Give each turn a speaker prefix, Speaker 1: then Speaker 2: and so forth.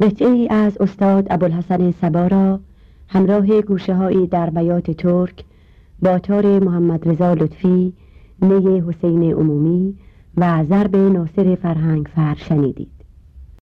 Speaker 1: قطعه ای از استاد ابوالحسن سبا را همراه گوشه هایی در بیات ترک با تار محمد رضا لطفی نی حسین عمومی و ضرب ناصر فرهنگ فر شنیدید